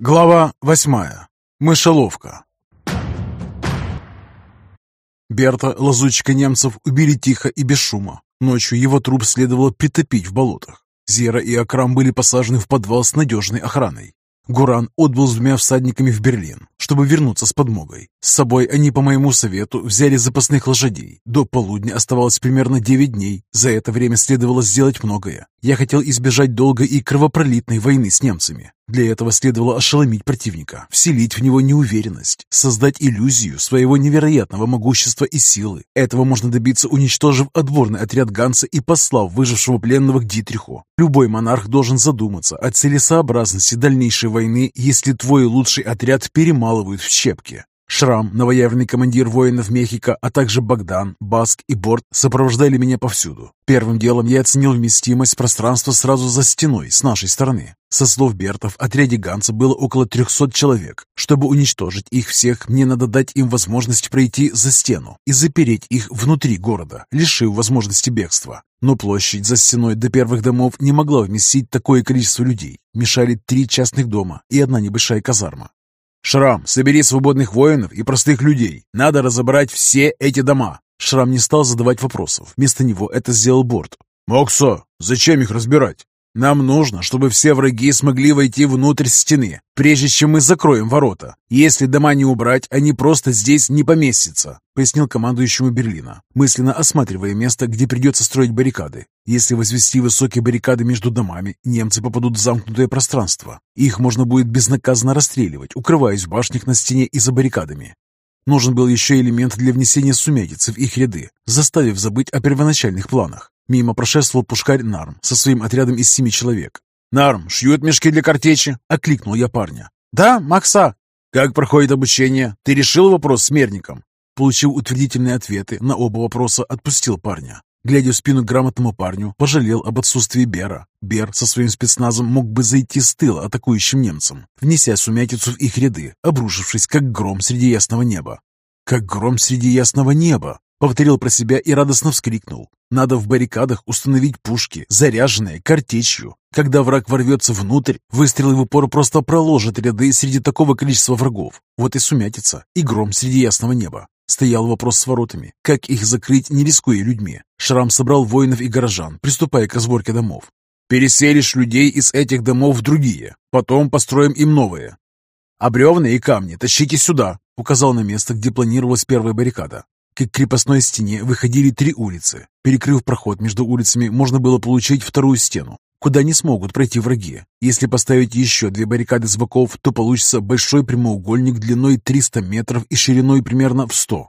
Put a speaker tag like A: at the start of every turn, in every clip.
A: Глава восьмая. Мышеловка. Берта, лазутчика немцев, убили тихо и без шума. Ночью его труп следовало притопить в болотах. Зера и Акрам были посажены в подвал с надежной охраной. Гуран отбыл с двумя всадниками в Берлин, чтобы вернуться с подмогой. С собой они, по моему совету, взяли запасных лошадей. До полудня оставалось примерно 9 дней. За это время следовало сделать многое. Я хотел избежать долгой и кровопролитной войны с немцами. Для этого следовало ошеломить противника, вселить в него неуверенность, создать иллюзию своего невероятного могущества и силы. Этого можно добиться, уничтожив отборный отряд Ганса и послав выжившего пленного к Дитриху. Любой монарх должен задуматься о целесообразности дальнейшей войны, если твой лучший отряд перемалывают в щепки. Шрам, новоявленный командир воинов Мехико, а также Богдан, Баск и Борт сопровождали меня повсюду. Первым делом я оценил вместимость пространства сразу за стеной с нашей стороны. Со слов Бертов, отряде Ганса было около 300 человек. Чтобы уничтожить их всех, мне надо дать им возможность пройти за стену и запереть их внутри города, лишив возможности бегства. Но площадь за стеной до первых домов не могла вместить такое количество людей. Мешали три частных дома и одна небольшая казарма. «Шрам, собери свободных воинов и простых людей. Надо разобрать все эти дома». Шрам не стал задавать вопросов. Вместо него это сделал Борт. «Моксо, зачем их разбирать? Нам нужно, чтобы все враги смогли войти внутрь стены, прежде чем мы закроем ворота. Если дома не убрать, они просто здесь не поместятся», — пояснил командующему Берлина, мысленно осматривая место, где придется строить баррикады. Если возвести высокие баррикады между домами, немцы попадут в замкнутое пространство. Их можно будет безнаказанно расстреливать, укрываясь в башнях на стене и за баррикадами. Нужен был еще элемент для внесения сумятицы в их ряды, заставив забыть о первоначальных планах. Мимо прошествовал пушкарь Нарм со своим отрядом из семи человек. «Нарм, шьют мешки для картечи?» — окликнул я парня. «Да, Макса». «Как проходит обучение? Ты решил вопрос с мерником?» Получив утвердительные ответы на оба вопроса, отпустил парня. Глядя в спину грамотному парню, пожалел об отсутствии Бера. Бер со своим спецназом мог бы зайти с тыла атакующим немцам, внеся сумятицу в их ряды, обрушившись, как гром среди ясного неба. «Как гром среди ясного неба!» Повторил про себя и радостно вскрикнул. Надо в баррикадах установить пушки, заряженные картечью. Когда враг ворвется внутрь, выстрелы в упор просто проложат ряды среди такого количества врагов. Вот и сумятица, и гром среди ясного неба. Стоял вопрос с воротами. Как их закрыть, не рискуя людьми? Шрам собрал воинов и горожан, приступая к разборке домов. «Переселишь людей из этих домов в другие. Потом построим им новые. А бревна и камни тащите сюда», указал на место, где планировалась первая баррикада. К крепостной стене выходили три улицы. Перекрыв проход между улицами, можно было получить вторую стену, куда не смогут пройти враги. Если поставить еще две баррикады с боков, то получится большой прямоугольник длиной 300 метров и шириной примерно в 100.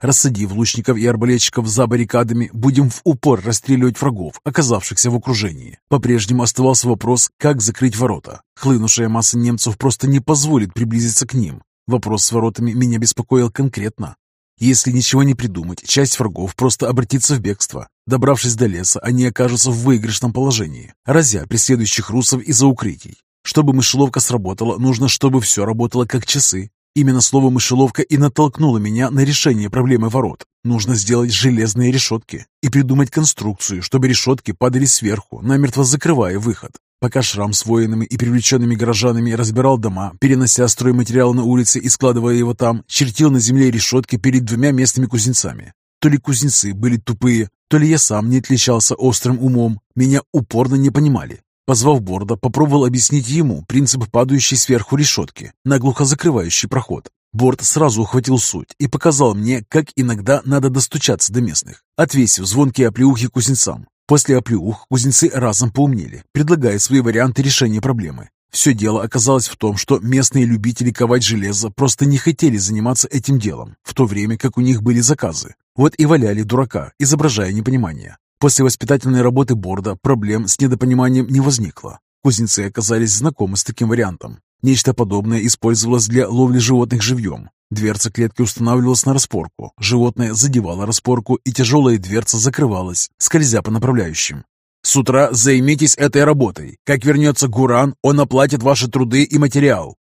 A: Рассадив лучников и арбалетчиков за баррикадами, будем в упор расстреливать врагов, оказавшихся в окружении. По-прежнему оставался вопрос, как закрыть ворота. Хлынувшая масса немцев просто не позволит приблизиться к ним. Вопрос с воротами меня беспокоил конкретно. Если ничего не придумать, часть врагов просто обратится в бегство. Добравшись до леса, они окажутся в выигрышном положении, разя преследующих русов из-за укрытий. Чтобы мышеловка сработала, нужно, чтобы все работало как часы. Именно слово «мышеловка» и натолкнуло меня на решение проблемы ворот. Нужно сделать железные решетки и придумать конструкцию, чтобы решетки падали сверху, намертво закрывая выход. Пока Шрам с воинами и привлеченными горожанами разбирал дома, перенося стройматериал на улице и складывая его там, чертил на земле решетки перед двумя местными кузнецами. То ли кузнецы были тупые, то ли я сам не отличался острым умом, меня упорно не понимали. Позвав Борда, попробовал объяснить ему принцип падающей сверху решетки, наглухо закрывающий проход. Борд сразу ухватил суть и показал мне, как иногда надо достучаться до местных, отвесив звонкие оплеухи кузнецам. После оплеух кузнецы разом поумнели, предлагая свои варианты решения проблемы. Все дело оказалось в том, что местные любители ковать железо просто не хотели заниматься этим делом, в то время как у них были заказы. Вот и валяли дурака, изображая непонимание. После воспитательной работы борда проблем с недопониманием не возникло. Кузнецы оказались знакомы с таким вариантом. Нечто подобное использовалось для ловли животных живьем. Дверца клетки устанавливалась на распорку, животное задевало распорку, и тяжелая дверца закрывалась, скользя по направляющим. «С утра займитесь этой работой. Как вернется Гуран, он оплатит ваши труды и материал».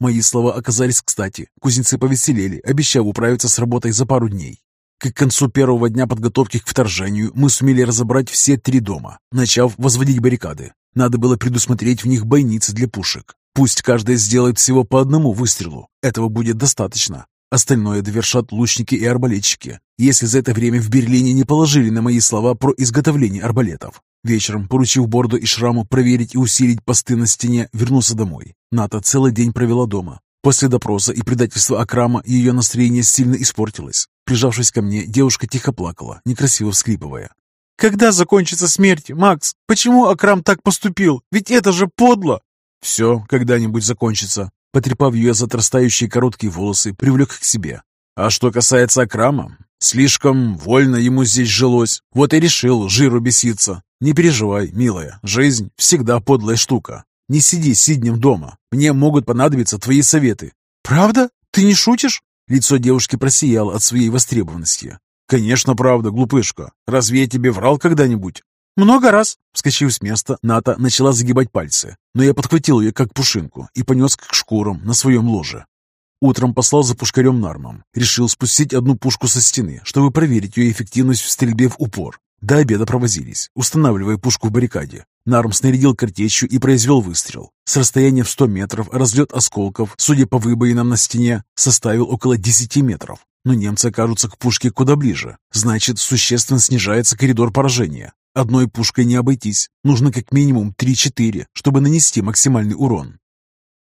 A: Мои слова оказались кстати. Кузнецы повеселели, обещав управиться с работой за пару дней. К концу первого дня подготовки к вторжению мы сумели разобрать все три дома, начав возводить баррикады. Надо было предусмотреть в них бойницы для пушек. Пусть каждый сделает всего по одному выстрелу. Этого будет достаточно. Остальное довершат лучники и арбалетчики, если за это время в Берлине не положили на мои слова про изготовление арбалетов. Вечером, поручив Борду и Шраму проверить и усилить посты на стене, вернулся домой. Ната целый день провела дома. После допроса и предательства Акрама ее настроение сильно испортилось. Прижавшись ко мне, девушка тихо плакала, некрасиво вскрипывая. «Когда закончится смерть, Макс? Почему Акрам так поступил? Ведь это же подло!» «Все когда-нибудь закончится», Потрепав ее за отрастающие короткие волосы, привлек к себе. А что касается Акрама, слишком вольно ему здесь жилось. Вот и решил жиру беситься. Не переживай, милая, жизнь всегда подлая штука. Не сиди сиднем дома. Мне могут понадобиться твои советы. Правда? Ты не шутишь? Лицо девушки просияло от своей востребованности. «Конечно, правда, глупышка. Разве я тебе врал когда-нибудь?» «Много раз!» Вскочив с места, Ната начала загибать пальцы, но я подхватил ее как пушинку и понес к шкурам на своем ложе. Утром послал за пушкарем Нармом. Решил спустить одну пушку со стены, чтобы проверить ее эффективность в стрельбе в упор. До обеда провозились, устанавливая пушку в баррикаде. Нарм снарядил картечью и произвел выстрел. С расстояния в 100 метров разлет осколков, судя по выбоинам на стене, составил около 10 метров. Но немцы окажутся к пушке куда ближе. Значит, существенно снижается коридор поражения. Одной пушкой не обойтись. Нужно как минимум 3-4, чтобы нанести максимальный урон.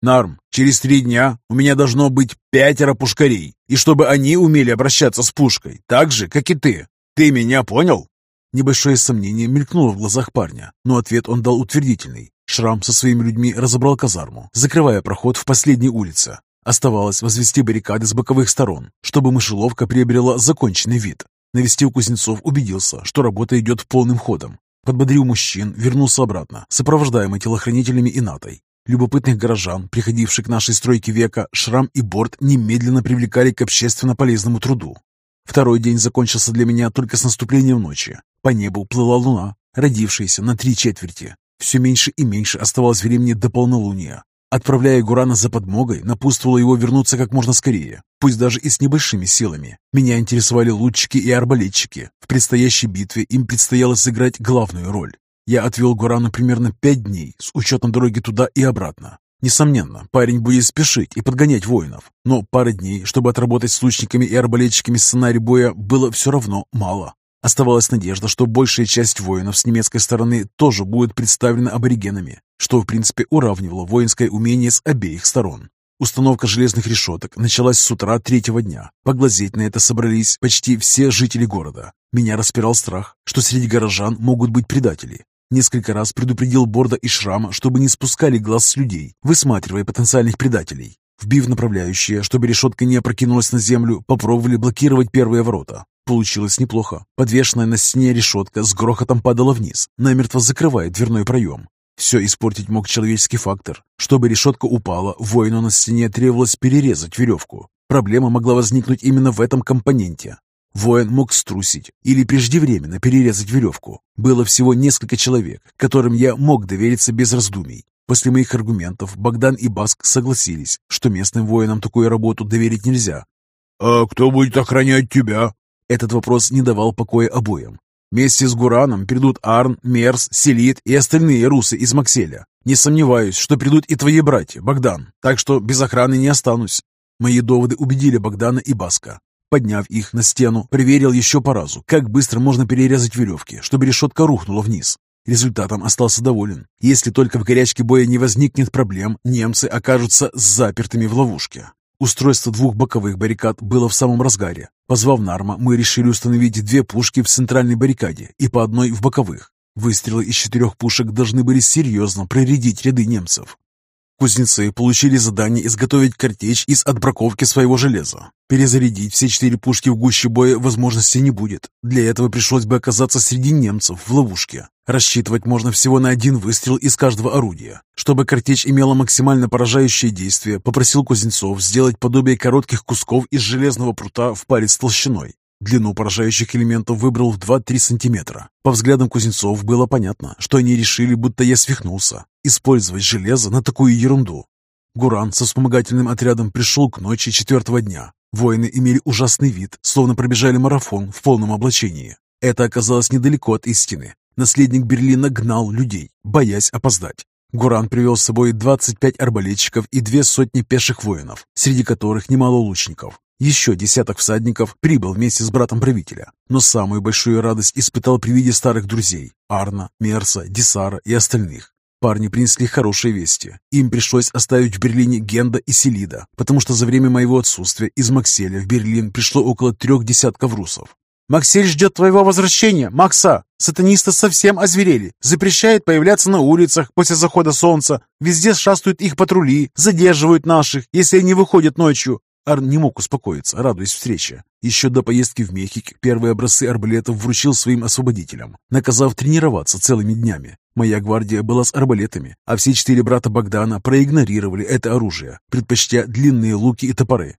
A: Нарм, через три дня у меня должно быть пятеро пушкарей, и чтобы они умели обращаться с пушкой, так же, как и ты. Ты меня понял?» Небольшое сомнение мелькнуло в глазах парня, но ответ он дал утвердительный. Шрам со своими людьми разобрал казарму, закрывая проход в последней улице. Оставалось возвести баррикады с боковых сторон, чтобы мышеловка приобрела законченный вид. Навестив Кузнецов, убедился, что работа идет полным ходом. Подбодрил мужчин, вернулся обратно, сопровождаемый телохранителями и натой. Любопытных горожан, приходивших к нашей стройке века, Шрам и Борт немедленно привлекали к общественно полезному труду. Второй день закончился для меня только с наступлением ночи. По небу плыла луна, родившаяся на три четверти. Все меньше и меньше оставалось времени до полнолуния. Отправляя Гурана за подмогой, напутствовала его вернуться как можно скорее, пусть даже и с небольшими силами. Меня интересовали лучники и арбалетчики. В предстоящей битве им предстояло сыграть главную роль. Я отвел Гурану примерно пять дней с учетом дороги туда и обратно. Несомненно, парень будет спешить и подгонять воинов, но пары дней, чтобы отработать с лучниками и арбалетчиками сценарий боя, было все равно мало. Оставалась надежда, что большая часть воинов с немецкой стороны тоже будет представлена аборигенами, что в принципе уравнивало воинское умение с обеих сторон. Установка железных решеток началась с утра третьего дня. Поглазеть на это собрались почти все жители города. Меня распирал страх, что среди горожан могут быть предатели. Несколько раз предупредил Борда и Шрама, чтобы не спускали глаз с людей, высматривая потенциальных предателей. Вбив направляющие, чтобы решетка не опрокинулась на землю, попробовали блокировать первые ворота. Получилось неплохо. Подвешенная на стене решетка с грохотом падала вниз, намертво закрывая дверной проем. Все испортить мог человеческий фактор. Чтобы решетка упала, воину на стене требовалось перерезать веревку. Проблема могла возникнуть именно в этом компоненте. Воин мог струсить или преждевременно перерезать веревку. Было всего несколько человек, которым я мог довериться без раздумий. После моих аргументов Богдан и Баск согласились, что местным воинам такую работу доверить нельзя. «А кто будет охранять тебя?» Этот вопрос не давал покоя обоим. Вместе с Гураном придут Арн, Мерс, Селит и остальные русы из Макселя. Не сомневаюсь, что придут и твои братья, Богдан, так что без охраны не останусь. Мои доводы убедили Богдана и Баска. Подняв их на стену, проверил еще по разу, как быстро можно перерезать веревки, чтобы решетка рухнула вниз. Результатом остался доволен. Если только в горячке боя не возникнет проблем, немцы окажутся запертыми в ловушке. Устройство двух боковых баррикад было в самом разгаре. Позвав Нарма, мы решили установить две пушки в центральной баррикаде и по одной в боковых. Выстрелы из четырех пушек должны были серьезно проредить ряды немцев. Кузнецы получили задание изготовить картечь из отбраковки своего железа. Перезарядить все четыре пушки в гуще боя возможности не будет. Для этого пришлось бы оказаться среди немцев в ловушке. Рассчитывать можно всего на один выстрел из каждого орудия. Чтобы картечь имела максимально поражающее действие, попросил Кузнецов сделать подобие коротких кусков из железного прута в паре с толщиной. Длину поражающих элементов выбрал в 2-3 сантиметра. По взглядам Кузнецов было понятно, что они решили, будто я свихнулся. Использовать железо на такую ерунду. Гуран со вспомогательным отрядом пришел к ночи четвертого дня. Воины имели ужасный вид, словно пробежали марафон в полном облачении. Это оказалось недалеко от истины. Наследник Берлина гнал людей, боясь опоздать. Гуран привел с собой 25 арбалетчиков и две сотни пеших воинов, среди которых немало лучников. Еще десяток всадников прибыл вместе с братом правителя, но самую большую радость испытал при виде старых друзей – Арна, Мерса, Дисара и остальных. Парни принесли хорошие вести. Им пришлось оставить в Берлине Генда и Селида, потому что за время моего отсутствия из Макселя в Берлин пришло около трех десятков русов.
B: «Максель ждет твоего возвращения, Макса! Сатанисты совсем озверели, запрещают появляться на улицах после захода солнца, везде шастают их патрули, задерживают наших, если они выходят ночью.
A: Арн не мог успокоиться, радуясь встрече. Еще до поездки в Мехик первые образцы арбалетов вручил своим освободителям, наказав тренироваться целыми днями. Моя гвардия была с арбалетами, а все четыре брата Богдана проигнорировали это оружие, предпочтя длинные луки и топоры.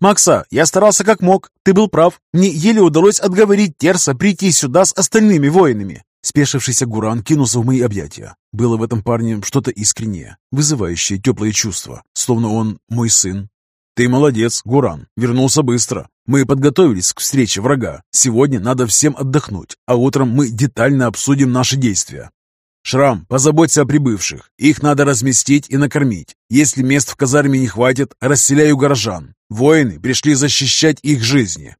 B: «Макса, я старался как мог. Ты был прав. Мне еле удалось отговорить Терса прийти сюда с остальными воинами».
A: Спешившийся Гуран кинулся в мои объятия. Было в этом парне что-то искреннее, вызывающее теплые чувства, словно он мой сын, «Ты молодец, Гуран. Вернулся быстро. Мы подготовились к встрече врага. Сегодня надо всем отдохнуть, а утром мы детально обсудим наши действия. Шрам, позаботься о прибывших. Их надо разместить и накормить. Если мест в казарме не хватит, расселяю горожан. Воины пришли защищать их жизни».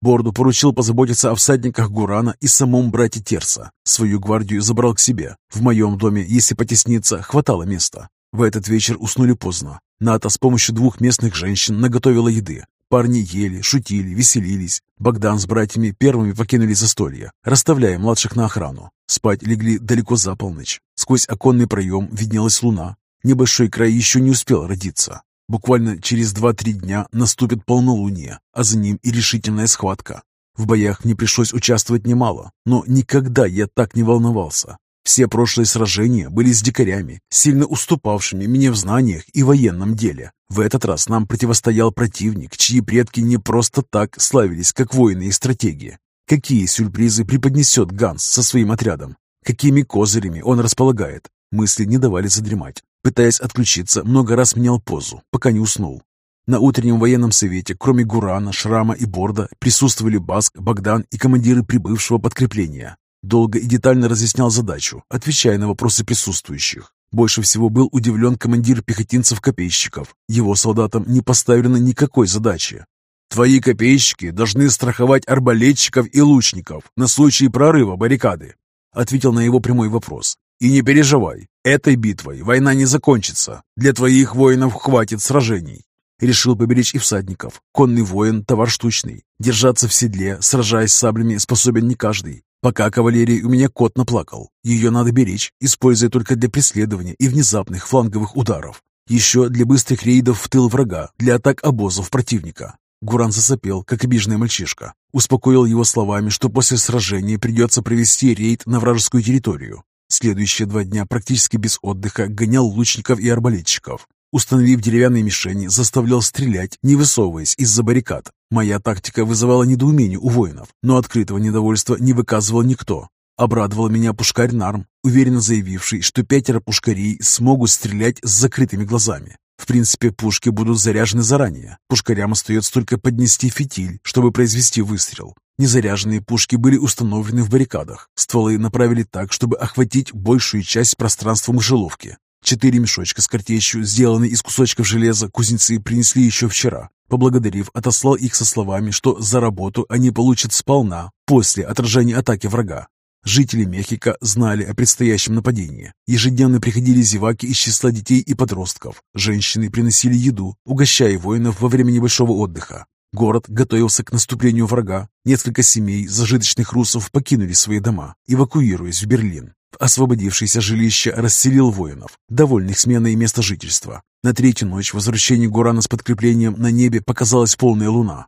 A: Борду поручил позаботиться о всадниках Гурана и самом брате Терса. Свою гвардию забрал к себе. В моем доме, если потесниться, хватало места. В этот вечер уснули поздно. Ната с помощью двух местных женщин наготовила еды. Парни ели, шутили, веселились. Богдан с братьями первыми покинули застолье, расставляя младших на охрану. Спать легли далеко за полночь. Сквозь оконный проем виднелась луна. Небольшой край еще не успел родиться. Буквально через два-три дня наступит полнолуние, а за ним и решительная схватка. В боях мне пришлось участвовать немало, но никогда я так не волновался. Все прошлые сражения были с дикарями, сильно уступавшими мне в знаниях и военном деле. В этот раз нам противостоял противник, чьи предки не просто так славились, как воины и стратегии. Какие сюрпризы преподнесет Ганс со своим отрядом? Какими козырями он располагает? Мысли не давали задремать. Пытаясь отключиться, много раз менял позу, пока не уснул. На утреннем военном совете, кроме Гурана, Шрама и Борда, присутствовали Баск, Богдан и командиры прибывшего подкрепления. Долго и детально разъяснял задачу, отвечая на вопросы присутствующих. Больше всего был удивлен командир пехотинцев-копейщиков. Его солдатам не поставлено никакой задачи. «Твои копейщики должны страховать арбалетчиков и лучников на случай прорыва баррикады», ответил на его прямой вопрос. «И не переживай, этой битвой война не закончится. Для твоих воинов хватит сражений. Решил поберечь и всадников. Конный воин – товар штучный. Держаться в седле, сражаясь с саблями, способен не каждый. Пока кавалерии у меня кот наплакал. Ее надо беречь, используя только для преследования и внезапных фланговых ударов. Еще для быстрых рейдов в тыл врага, для атак обозов противника. Гуран засопел, как обиженный мальчишка. Успокоил его словами, что после сражения придется провести рейд на вражескую территорию. Следующие два дня практически без отдыха гонял лучников и арбалетчиков. Установив деревянные мишени, заставлял стрелять, не высовываясь из-за баррикад. Моя тактика вызывала недоумение у воинов, но открытого недовольства не выказывал никто. Обрадовал меня пушкарь Нарм, уверенно заявивший, что пятеро пушкарей смогут стрелять с закрытыми глазами. В принципе, пушки будут заряжены заранее. Пушкарям остается только поднести фитиль, чтобы произвести выстрел. Незаряженные пушки были установлены в баррикадах. Стволы направили так, чтобы охватить большую часть пространства мышеловки. Четыре мешочка с картечью, сделанные из кусочков железа, кузнецы принесли еще вчера. Поблагодарив, отослал их со словами, что за работу они получат сполна после отражения атаки врага. Жители Мехико знали о предстоящем нападении. Ежедневно приходили зеваки из числа детей и подростков. Женщины приносили еду, угощая воинов во время небольшого отдыха. Город готовился к наступлению врага. Несколько семей зажиточных русов покинули свои дома, эвакуируясь в Берлин. Освободившееся жилище расселил воинов, довольных сменой места жительства. На третью ночь возвращения Гурана с подкреплением на небе показалась полная луна.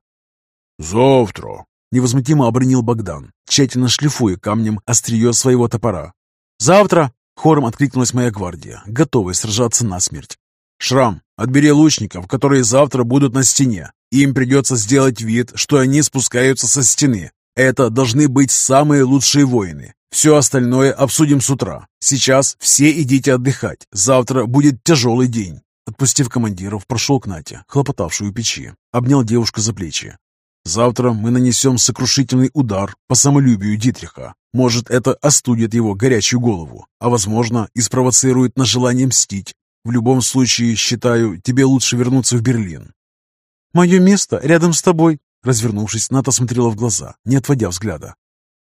C: «Завтра!»
A: — невозмутимо обронил Богдан, тщательно шлифуя камнем острие своего топора.
B: «Завтра!»
A: — хором откликнулась моя гвардия, готовая сражаться насмерть. «Шрам, отбери лучников, которые завтра будут на стене. Им придется сделать вид, что они спускаются со стены. Это должны быть самые лучшие воины. Все остальное обсудим с утра. Сейчас все идите отдыхать. Завтра будет тяжелый день». Отпустив командиров, прошел к Нате, хлопотавшую печи. Обнял девушку за плечи. «Завтра мы нанесем сокрушительный удар по самолюбию Дитриха. Может, это остудит его горячую голову, а, возможно, и спровоцирует на желание мстить. В любом случае, считаю, тебе лучше вернуться в Берлин.
B: «Мое место рядом с тобой», — развернувшись, Ната смотрела в глаза, не отводя взгляда.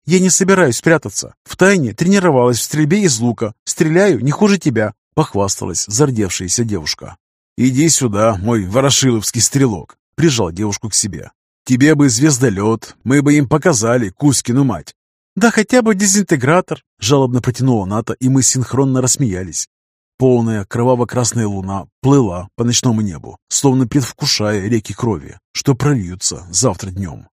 B: «Я не собираюсь прятаться. Втайне тренировалась в стрельбе из лука. Стреляю не хуже тебя», — похвасталась зардевшаяся девушка.
A: «Иди сюда, мой ворошиловский стрелок», — прижал девушку к себе. «Тебе бы звездолет, мы бы им показали Кузькину мать».
B: «Да хотя бы дезинтегратор», — жалобно протянула Ната, и мы синхронно рассмеялись.
A: Полная кроваво-красная луна плыла по ночному небу, словно предвкушая реки крови, что прольются завтра днем.